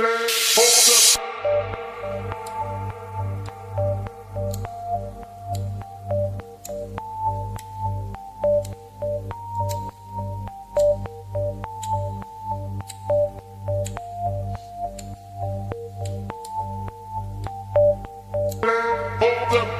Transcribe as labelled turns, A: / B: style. A: Hold up.